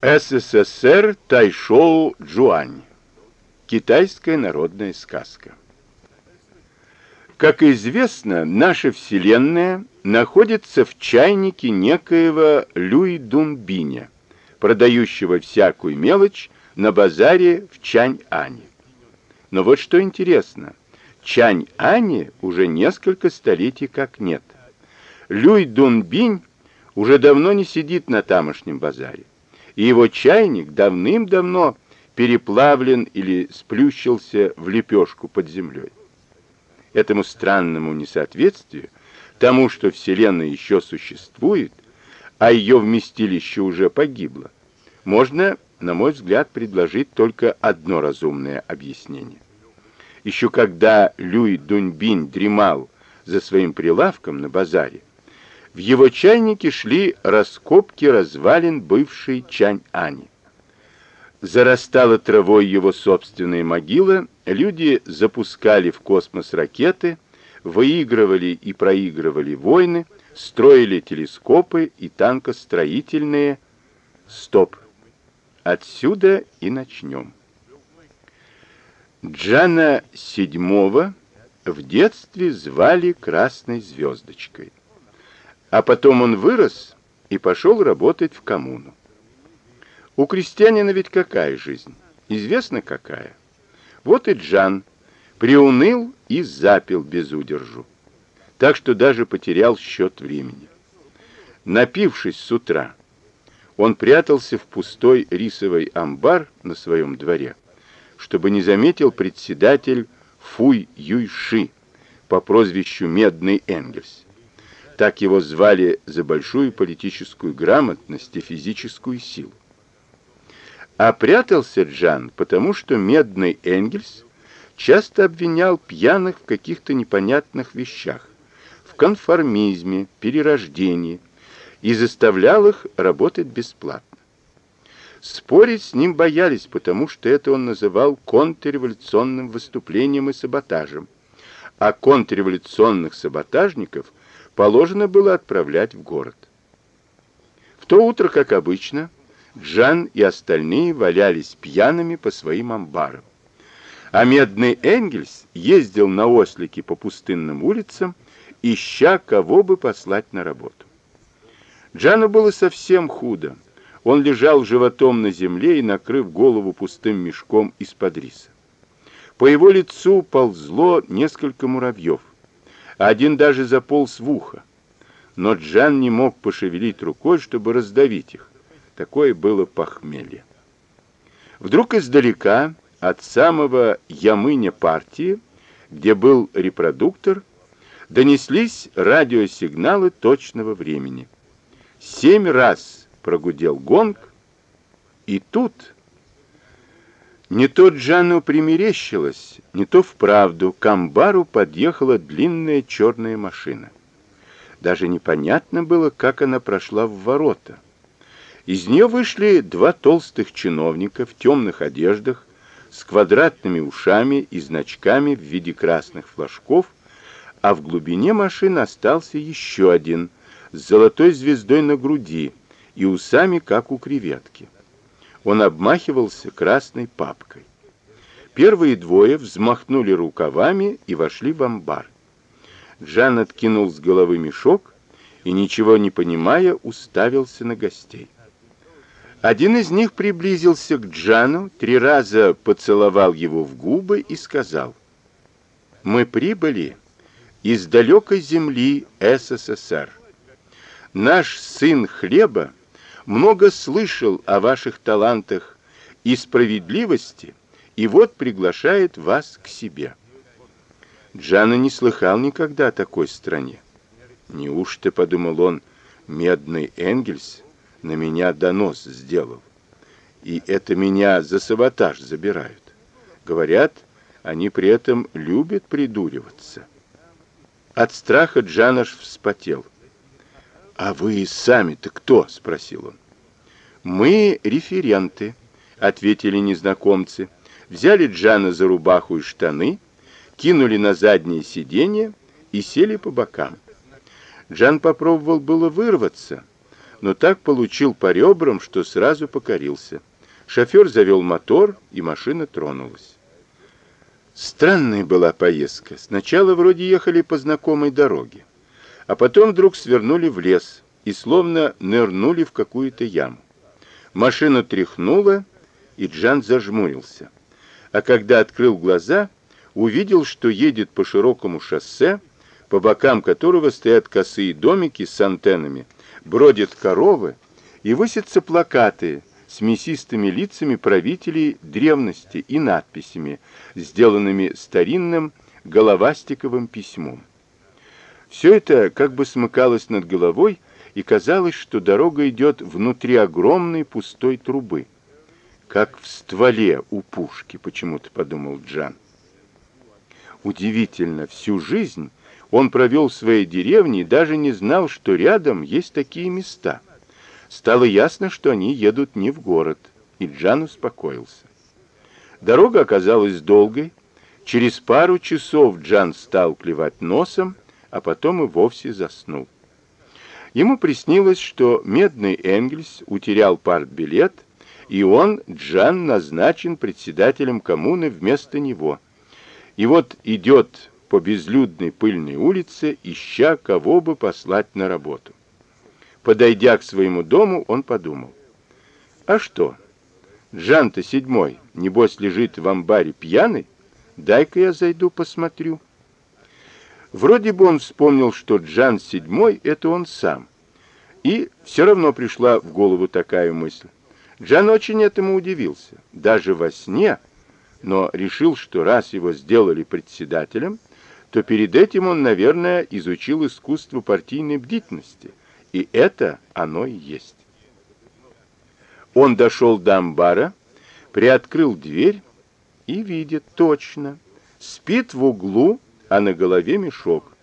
СССР Тайшоу Джуань. Китайская народная сказка. Как известно, наша Вселенная находится в чайнике некоего Люй Дунбиня, продающего всякую мелочь на базаре в Чань-Ане. Но вот что интересно, Чань-Ане уже несколько столетий как нет. Люй Дунбинь уже давно не сидит на тамошнем базаре и его чайник давным-давно переплавлен или сплющился в лепешку под землей. Этому странному несоответствию, тому, что Вселенная еще существует, а ее вместилище уже погибло, можно, на мой взгляд, предложить только одно разумное объяснение. Еще когда Люй Дуньбинь дремал за своим прилавком на базаре, в его чайнике шли раскопки развалин бывшей Чань-Ани. Зарастала травой его собственная могила, люди запускали в космос ракеты, выигрывали и проигрывали войны, строили телескопы и танкостроительные. Стоп. Отсюда и начнем. Джана седьмого в детстве звали Красной Звездочкой. А потом он вырос и пошел работать в коммуну. У крестьянина ведь какая жизнь? Известно какая. Вот и Джан приуныл и запил без удержу. Так что даже потерял счет времени. Напившись с утра, он прятался в пустой рисовый амбар на своем дворе, чтобы не заметил председатель Фуй Юйши по прозвищу Медный Энгельс. Так его звали за большую политическую грамотность и физическую силу. А прятался Джан, потому что медный Энгельс часто обвинял пьяных в каких-то непонятных вещах, в конформизме, перерождении, и заставлял их работать бесплатно. Спорить с ним боялись, потому что это он называл контрреволюционным выступлением и саботажем, а контрреволюционных саботажников положено было отправлять в город. В то утро, как обычно, Джан и остальные валялись пьяными по своим амбарам. А медный Энгельс ездил на ослике по пустынным улицам, ища кого бы послать на работу. Джану было совсем худо. Он лежал животом на земле и накрыв голову пустым мешком из-под риса. По его лицу ползло несколько муравьев. Один даже заполз в ухо. Но Джан не мог пошевелить рукой, чтобы раздавить их. Такое было похмелье. Вдруг издалека, от самого ямыня партии, где был репродуктор, донеслись радиосигналы точного времени. Семь раз прогудел гонг, и тут не то Джану примерещилось, не то вправду к амбару подъехала длинная черная машина. Даже непонятно было, как она прошла в ворота. Из нее вышли два толстых чиновника в темных одеждах, с квадратными ушами и значками в виде красных флажков, а в глубине машины остался еще один, с золотой звездой на груди и усами, как у креветки. Он обмахивался красной папкой. Первые двое взмахнули рукавами и вошли в амбар. Джан откинул с головы мешок и, ничего не понимая, уставился на гостей. Один из них приблизился к Джану, три раза поцеловал его в губы и сказал, «Мы прибыли из далекой земли СССР. Наш сын хлеба много слышал о ваших талантах и справедливости, и вот приглашает вас к себе. Джана не слыхал никогда о такой стране. Неужто, подумал он, медный Энгельс на меня донос сделал, и это меня за саботаж забирают. Говорят, они при этом любят придуриваться. От страха Джанаш вспотел. «А вы сами-то кто?» — спросил он. «Мы референты», — ответили незнакомцы. Взяли Джана за рубаху и штаны, кинули на заднее сиденье и сели по бокам. Джан попробовал было вырваться, но так получил по ребрам, что сразу покорился. Шофер завел мотор, и машина тронулась. Странная была поездка. Сначала вроде ехали по знакомой дороге, а потом вдруг свернули в лес и словно нырнули в какую-то яму. Машина тряхнула, и Джан зажмурился. А когда открыл глаза, увидел, что едет по широкому шоссе, по бокам которого стоят косые домики с антеннами, бродят коровы и высятся плакаты с мясистыми лицами правителей древности и надписями, сделанными старинным головастиковым письмом. Все это как бы смыкалось над головой, и казалось, что дорога идет внутри огромной пустой трубы. Как в стволе у пушки, почему-то подумал Джан. Удивительно, всю жизнь он провел в своей деревне и даже не знал, что рядом есть такие места. Стало ясно, что они едут не в город, и Джан успокоился. Дорога оказалась долгой. Через пару часов Джан стал клевать носом, а потом и вовсе заснул. Ему приснилось, что медный Энгельс утерял партбилет, и он, Джан, назначен председателем коммуны вместо него. И вот идет по безлюдной пыльной улице, ища кого бы послать на работу. Подойдя к своему дому, он подумал. А что? Джан-то седьмой, небось, лежит в амбаре пьяный? Дай-ка я зайду посмотрю. Вроде бы он вспомнил, что Джан седьмой — это он сам. И все равно пришла в голову такая мысль. Джан очень этому удивился. Даже во сне, но решил, что раз его сделали председателем, то перед этим он, наверное, изучил искусство партийной бдительности, и это оно и есть. Он дошел до амбара, приоткрыл дверь и видит точно. Спит в углу, а на голове мешок.